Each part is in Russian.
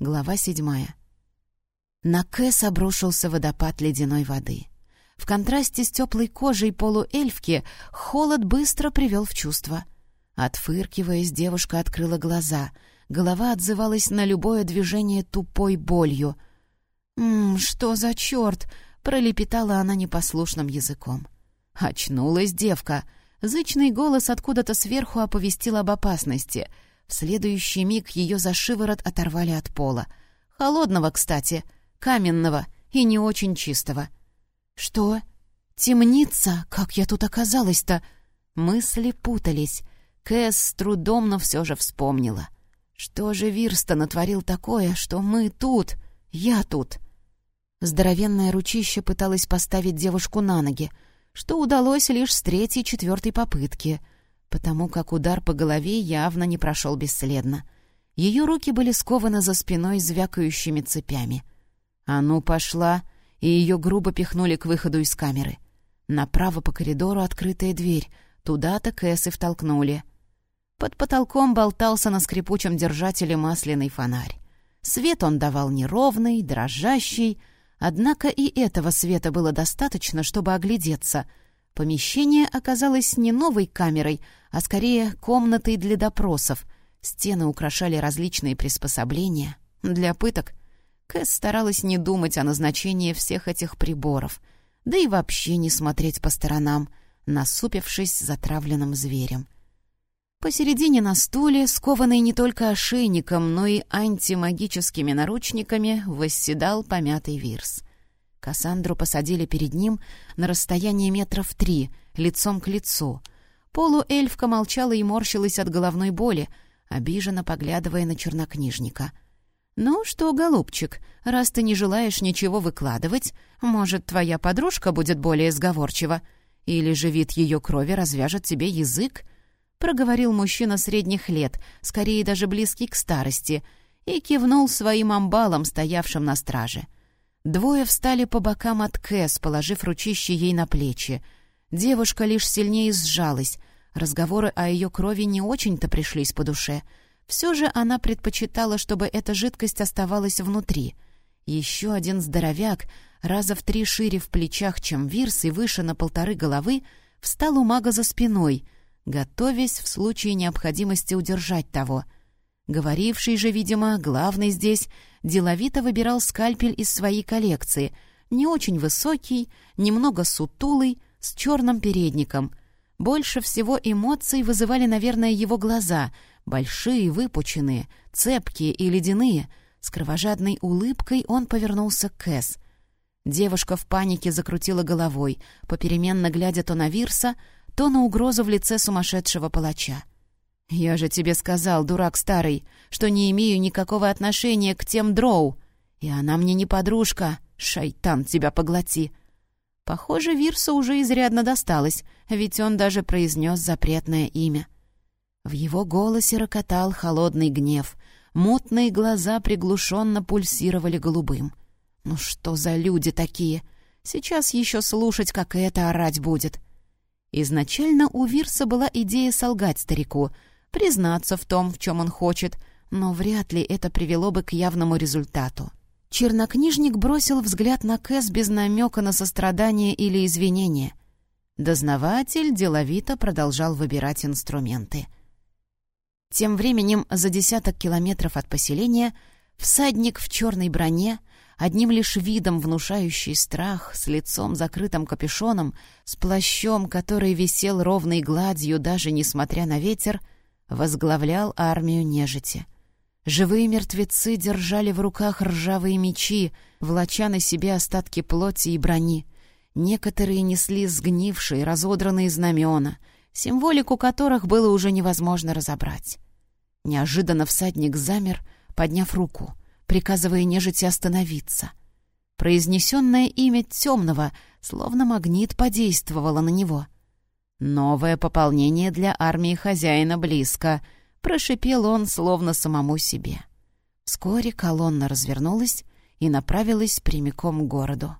Глава седьмая. На Кэс обрушился водопад ледяной воды. В контрасте с теплой кожей полуэльфки холод быстро привел в чувство. Отфыркиваясь, девушка открыла глаза. Голова отзывалась на любое движение тупой болью. «Ммм, что за черт!» — пролепетала она непослушным языком. Очнулась девка. Зычный голос откуда-то сверху оповестил об опасности. В следующий миг ее за шиворот оторвали от пола. Холодного, кстати, каменного и не очень чистого. «Что? Темница? Как я тут оказалась-то?» Мысли путались. Кэс с трудом, но все же вспомнила. «Что же Вирста натворил такое, что мы тут, я тут?» Здоровенное ручище пыталось поставить девушку на ноги, что удалось лишь с третьей-четвертой попытки, потому как удар по голове явно не прошел бесследно. Ее руки были скованы за спиной звякающими цепями. «А ну, пошла!» и ее грубо пихнули к выходу из камеры. Направо по коридору открытая дверь, туда-то Кэс и втолкнули. Под потолком болтался на скрипучем держателе масляный фонарь. Свет он давал неровный, дрожащий, однако и этого света было достаточно, чтобы оглядеться. Помещение оказалось не новой камерой, а скорее комнатой для допросов. Стены украшали различные приспособления. Для пыток Кэс старалась не думать о назначении всех этих приборов, да и вообще не смотреть по сторонам, насупившись затравленным зверем. Посередине на стуле, скованный не только ошейником, но и антимагическими наручниками, восседал помятый вирс. Кассандру посадили перед ним на расстоянии метров три, лицом к лицу. Полуэльфка молчала и морщилась от головной боли, обиженно поглядывая на чернокнижника — «Ну что, голубчик, раз ты не желаешь ничего выкладывать, может, твоя подружка будет более сговорчива? Или же вид ее крови развяжет тебе язык?» Проговорил мужчина средних лет, скорее даже близкий к старости, и кивнул своим амбалом, стоявшим на страже. Двое встали по бокам от Кэс, положив ручище ей на плечи. Девушка лишь сильнее сжалась. Разговоры о ее крови не очень-то пришлись по душе — все же она предпочитала, чтобы эта жидкость оставалась внутри. Еще один здоровяк, раза в три шире в плечах, чем Вирс, и выше на полторы головы, встал у мага за спиной, готовясь в случае необходимости удержать того. Говоривший же, видимо, главный здесь, деловито выбирал скальпель из своей коллекции, не очень высокий, немного сутулый, с черным передником. Больше всего эмоций вызывали, наверное, его глаза — Большие, выпученные, цепкие и ледяные. С кровожадной улыбкой он повернулся к Кэс. Девушка в панике закрутила головой, попеременно глядя то на Вирса, то на угрозу в лице сумасшедшего палача. «Я же тебе сказал, дурак старый, что не имею никакого отношения к тем дроу. И она мне не подружка. Шайтан, тебя поглоти!» Похоже, Вирсу уже изрядно досталось, ведь он даже произнес запретное имя — в его голосе рокотал холодный гнев. Мутные глаза приглушенно пульсировали голубым. «Ну что за люди такие? Сейчас еще слушать, как это орать будет». Изначально у Вирса была идея солгать старику, признаться в том, в чем он хочет, но вряд ли это привело бы к явному результату. Чернокнижник бросил взгляд на Кэс без намека на сострадание или извинение. Дознаватель деловито продолжал выбирать инструменты — тем временем за десяток километров от поселения всадник в черной броне, одним лишь видом внушающий страх, с лицом закрытым капюшоном, с плащом, который висел ровной гладью, даже несмотря на ветер, возглавлял армию нежити. Живые мертвецы держали в руках ржавые мечи, влача на себе остатки плоти и брони. Некоторые несли сгнившие, разодранные знамена — символику которых было уже невозможно разобрать. Неожиданно всадник замер, подняв руку, приказывая нежити остановиться. Произнесенное имя темного, словно магнит, подействовало на него. «Новое пополнение для армии хозяина близко», — прошипел он, словно самому себе. Вскоре колонна развернулась и направилась прямиком к городу.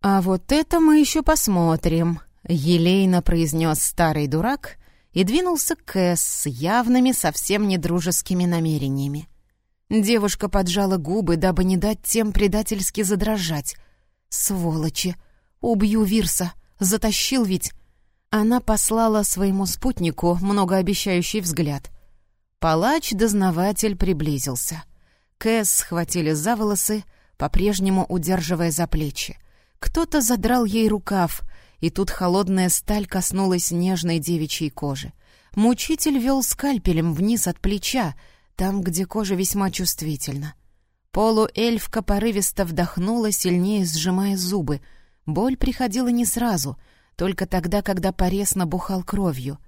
«А вот это мы еще посмотрим», Елейно произнес старый дурак и двинулся к Кэс с явными совсем недружескими намерениями. Девушка поджала губы, дабы не дать тем предательски задрожать. «Сволочи! Убью Вирса! Затащил ведь!» Она послала своему спутнику многообещающий взгляд. Палач-дознаватель приблизился. Кэс схватили за волосы, по-прежнему удерживая за плечи. Кто-то задрал ей рукав, и тут холодная сталь коснулась нежной девичьей кожи. Мучитель вел скальпелем вниз от плеча, там, где кожа весьма чувствительна. Полуэльфка порывисто вдохнула, сильнее сжимая зубы. Боль приходила не сразу, только тогда, когда порез набухал кровью.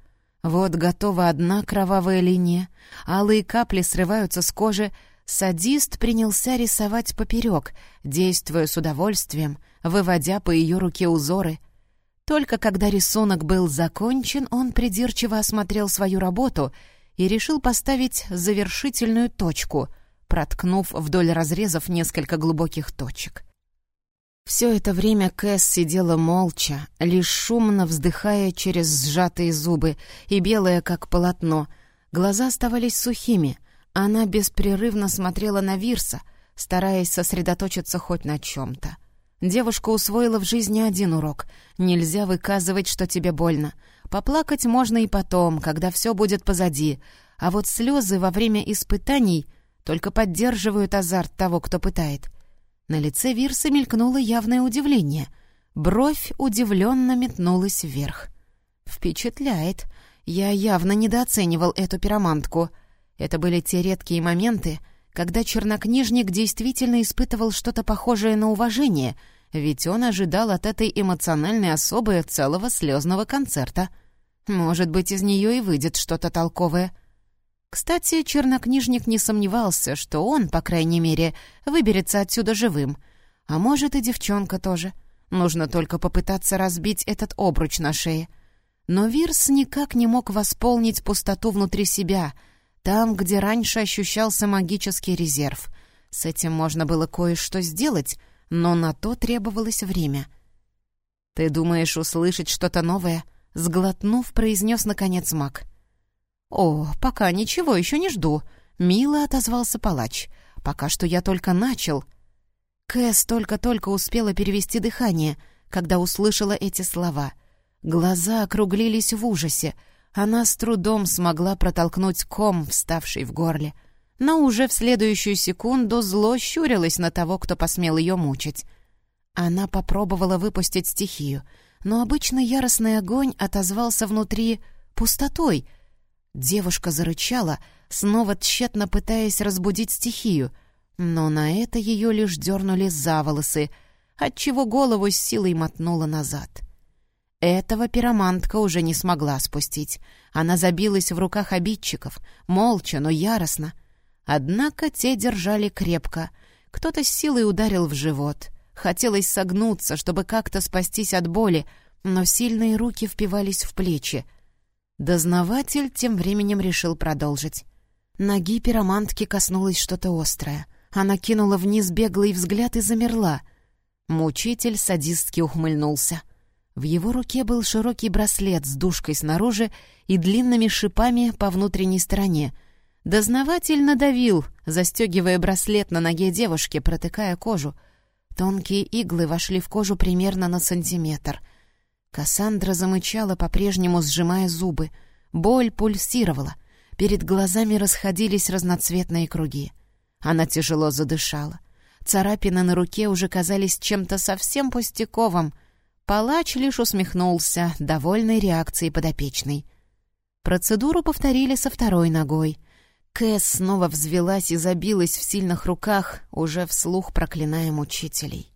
Вот готова одна кровавая линия, алые капли срываются с кожи, садист принялся рисовать поперек, действуя с удовольствием, выводя по ее руке узоры. Только когда рисунок был закончен, он придирчиво осмотрел свою работу и решил поставить завершительную точку, проткнув вдоль разрезов несколько глубоких точек. Все это время Кэс сидела молча, лишь шумно вздыхая через сжатые зубы и белая, как полотно. Глаза оставались сухими. Она беспрерывно смотрела на Вирса, стараясь сосредоточиться хоть на чем-то. Девушка усвоила в жизни один урок. Нельзя выказывать, что тебе больно. Поплакать можно и потом, когда все будет позади. А вот слезы во время испытаний только поддерживают азарт того, кто пытает. На лице Вирса мелькнуло явное удивление. Бровь удивленно метнулась вверх. «Впечатляет. Я явно недооценивал эту пиромантку. Это были те редкие моменты, когда чернокнижник действительно испытывал что-то похожее на уважение, ведь он ожидал от этой эмоциональной особы целого слезного концерта. Может быть, из нее и выйдет что-то толковое. Кстати, чернокнижник не сомневался, что он, по крайней мере, выберется отсюда живым. А может, и девчонка тоже. Нужно только попытаться разбить этот обруч на шее. Но Вирс никак не мог восполнить пустоту внутри себя — там, где раньше ощущался магический резерв. С этим можно было кое-что сделать, но на то требовалось время. «Ты думаешь услышать что-то новое?» — сглотнув, произнес наконец маг. «О, пока ничего еще не жду», — мило отозвался палач. «Пока что я только начал». Кэс только-только успела перевести дыхание, когда услышала эти слова. Глаза округлились в ужасе — она с трудом смогла протолкнуть ком, вставший в горле, но уже в следующую секунду зло щурилось на того, кто посмел ее мучить. Она попробовала выпустить стихию, но обычно яростный огонь отозвался внутри пустотой. Девушка зарычала, снова тщетно пытаясь разбудить стихию, но на это ее лишь дернули за волосы, отчего голову с силой мотнула назад. — этого пиромантка уже не смогла спустить. Она забилась в руках обидчиков, молча, но яростно. Однако те держали крепко. Кто-то с силой ударил в живот. Хотелось согнуться, чтобы как-то спастись от боли, но сильные руки впивались в плечи. Дознаватель тем временем решил продолжить. Ноги пиромантки коснулось что-то острое. Она кинула вниз беглый взгляд и замерла. Мучитель садистски ухмыльнулся. В его руке был широкий браслет с дужкой снаружи и длинными шипами по внутренней стороне. Дознаватель надавил, застегивая браслет на ноге девушки, протыкая кожу. Тонкие иглы вошли в кожу примерно на сантиметр. Кассандра замычала, по-прежнему сжимая зубы. Боль пульсировала. Перед глазами расходились разноцветные круги. Она тяжело задышала. Царапины на руке уже казались чем-то совсем пустяковым — Палач лишь усмехнулся, довольной реакцией подопечной. Процедуру повторили со второй ногой. Кэс снова взвелась и забилась в сильных руках, уже вслух проклиная мучителей.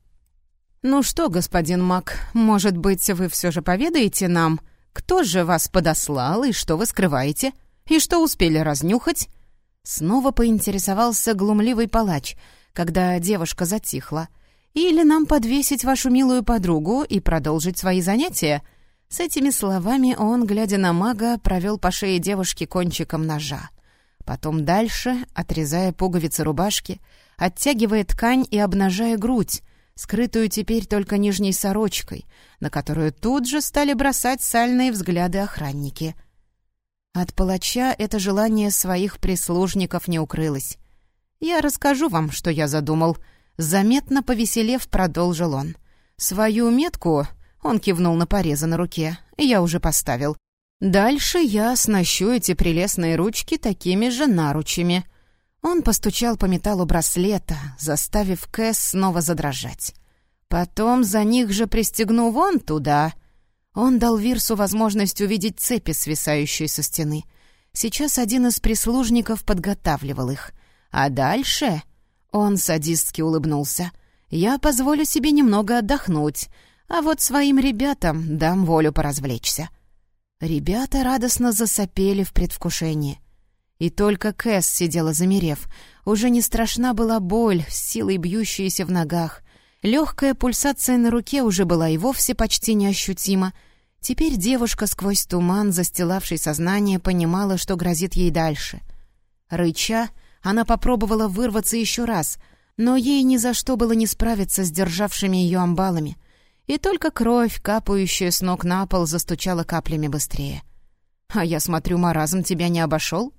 «Ну что, господин Мак, может быть, вы все же поведаете нам, кто же вас подослал и что вы скрываете? И что успели разнюхать?» Снова поинтересовался глумливый палач, когда девушка затихла — или нам подвесить вашу милую подругу и продолжить свои занятия?» С этими словами он, глядя на мага, провел по шее девушки кончиком ножа. Потом дальше, отрезая пуговицы рубашки, оттягивая ткань и обнажая грудь, скрытую теперь только нижней сорочкой, на которую тут же стали бросать сальные взгляды охранники. От палача это желание своих прислужников не укрылось. «Я расскажу вам, что я задумал», — заметно повеселев, продолжил он. «Свою метку...» — он кивнул на порезы на руке. «Я уже поставил. Дальше я оснащу эти прелестные ручки такими же наручами». Он постучал по металлу браслета, заставив Кэс снова задрожать. «Потом за них же пристегну вон туда». Он дал Вирсу возможность увидеть цепи, свисающие со стены. Сейчас один из прислужников подготавливал их. А дальше... Он садистски улыбнулся. «Я позволю себе немного отдохнуть, а вот своим ребятам дам волю поразвлечься». Ребята радостно засопели в предвкушении. И только Кэс сидела замерев. Уже не страшна была боль, силой бьющаяся в ногах. Легкая пульсация на руке уже была и вовсе почти неощутима. Теперь девушка сквозь туман, застилавший сознание, понимала, что грозит ей дальше. Рыча, она попробовала вырваться еще раз, но ей ни за что было не справиться с державшими ее амбалами. И только кровь, капающая с ног на пол, застучала каплями быстрее. «А я смотрю, маразм тебя не обошел?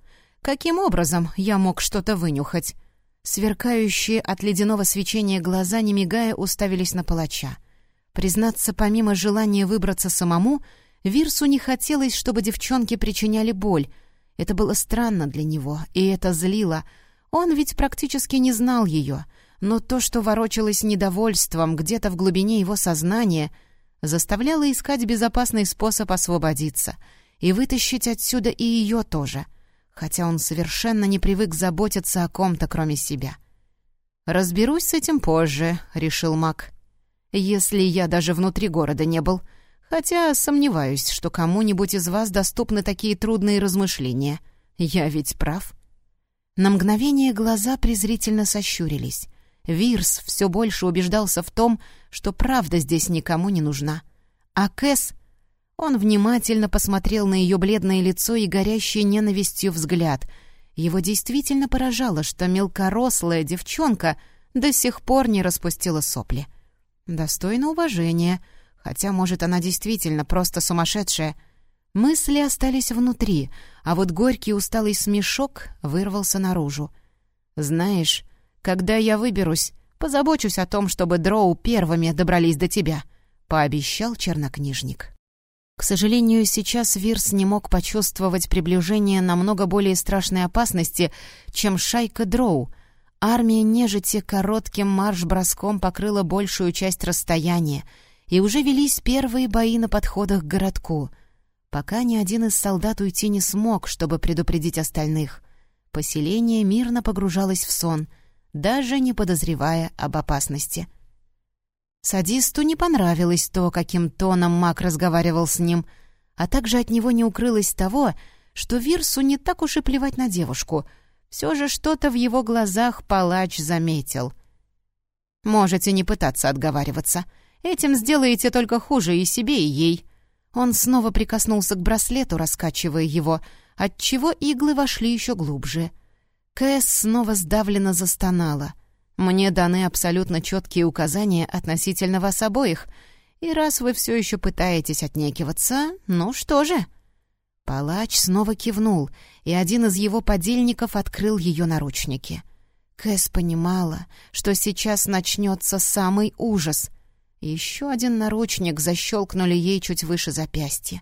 Каким образом я мог что-то вынюхать?» Сверкающие от ледяного свечения глаза, не мигая, уставились на палача. Признаться, помимо желания выбраться самому, Вирсу не хотелось, чтобы девчонки причиняли боль — это было странно для него, и это злило. Он ведь практически не знал ее, но то, что ворочалось недовольством где-то в глубине его сознания, заставляло искать безопасный способ освободиться и вытащить отсюда и ее тоже, хотя он совершенно не привык заботиться о ком-то, кроме себя. «Разберусь с этим позже», — решил Мак. «Если я даже внутри города не был», Хотя сомневаюсь, что кому-нибудь из вас доступны такие трудные размышления. Я ведь прав. На мгновение глаза презрительно сощурились. Вирс все больше убеждался в том, что правда здесь никому не нужна. А Кэс... Он внимательно посмотрел на ее бледное лицо и горящий ненавистью взгляд. Его действительно поражало, что мелкорослая девчонка до сих пор не распустила сопли. «Достойно уважения», Хотя, может, она действительно просто сумасшедшая. Мысли остались внутри, а вот горький усталый смешок вырвался наружу. «Знаешь, когда я выберусь, позабочусь о том, чтобы дроу первыми добрались до тебя», — пообещал чернокнижник. К сожалению, сейчас Вирс не мог почувствовать приближение намного более страшной опасности, чем шайка дроу. Армия нежити коротким марш-броском покрыла большую часть расстояния — и уже велись первые бои на подходах к городку, пока ни один из солдат уйти не смог, чтобы предупредить остальных. Поселение мирно погружалось в сон, даже не подозревая об опасности. Садисту не понравилось то, каким тоном маг разговаривал с ним, а также от него не укрылось того, что Вирсу не так уж и плевать на девушку. Все же что-то в его глазах палач заметил. «Можете не пытаться отговариваться», Этим сделаете только хуже и себе, и ей». Он снова прикоснулся к браслету, раскачивая его, отчего иглы вошли еще глубже. Кэс снова сдавленно застонала. «Мне даны абсолютно четкие указания относительно вас обоих, и раз вы все еще пытаетесь отнекиваться, ну что же?» Палач снова кивнул, и один из его подельников открыл ее наручники. Кэс понимала, что сейчас начнется самый ужас — еще один наручник защелкнули ей чуть выше запястья.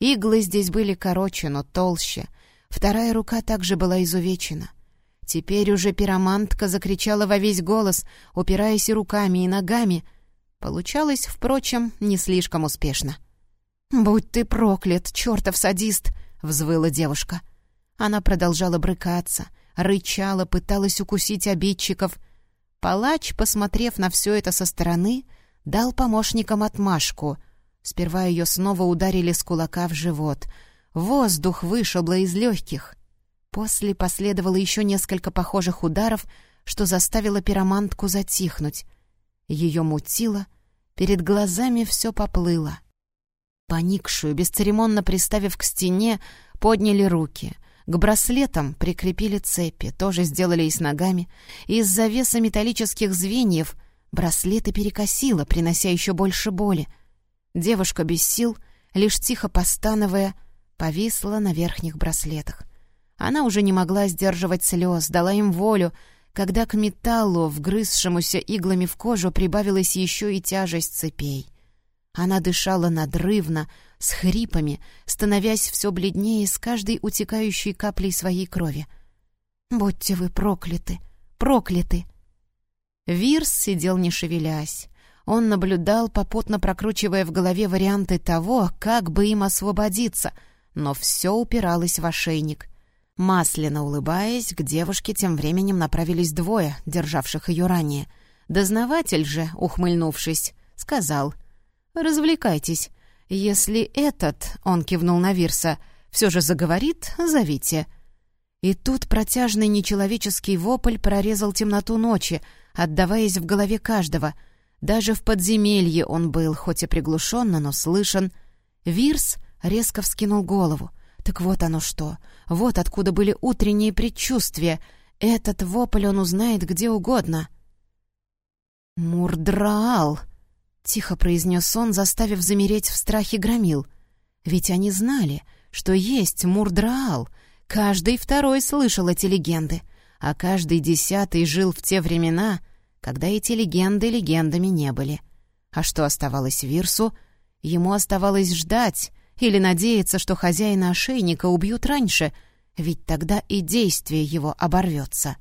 Иглы здесь были короче, но толще. Вторая рука также была изувечена. Теперь уже пиромантка закричала во весь голос, упираясь руками, и ногами. Получалось, впрочем, не слишком успешно. «Будь ты проклят, чертов садист!» — взвыла девушка. Она продолжала брыкаться, рычала, пыталась укусить обидчиков. Палач, посмотрев на все это со стороны, дал помощникам отмашку. Сперва ее снова ударили с кулака в живот. Воздух вышибло из легких. После последовало еще несколько похожих ударов, что заставило пиромантку затихнуть. Ее мутило, перед глазами все поплыло. Поникшую, бесцеремонно приставив к стене, подняли руки. К браслетам прикрепили цепи, тоже сделали и с ногами. Из завеса металлических звеньев Браслеты перекосило, принося еще больше боли. Девушка без сил, лишь тихо постановая, повисла на верхних браслетах. Она уже не могла сдерживать слез, дала им волю. когда к металлу, вгрызшемуся иглами в кожу, прибавилась еще и тяжесть цепей. Она дышала надрывно, с хрипами, становясь все бледнее с каждой утекающей каплей своей крови. «Будьте вы прокляты! Прокляты!» Вирс сидел не шевелясь. Он наблюдал, попутно прокручивая в голове варианты того, как бы им освободиться, но все упиралось в ошейник. Масляно улыбаясь, к девушке тем временем направились двое, державших ее ранее. Дознаватель же, ухмыльнувшись, сказал «Развлекайтесь. Если этот, — он кивнул на Вирса, — все же заговорит, зовите». И тут протяжный нечеловеческий вопль прорезал темноту ночи, отдаваясь в голове каждого. Даже в подземелье он был, хоть и приглушенно, но слышен. Вирс резко вскинул голову. Так вот оно что. Вот откуда были утренние предчувствия. Этот вопль он узнает где угодно. «Мурдраал!» — тихо произнес он, заставив замереть в страхе громил. Ведь они знали, что есть Мурдраал. Каждый второй слышал эти легенды, а каждый десятый жил в те времена, когда эти легенды легендами не были. А что оставалось Вирсу? Ему оставалось ждать, или надеяться, что хозяина ошейника убьют раньше, ведь тогда и действие его оборвется.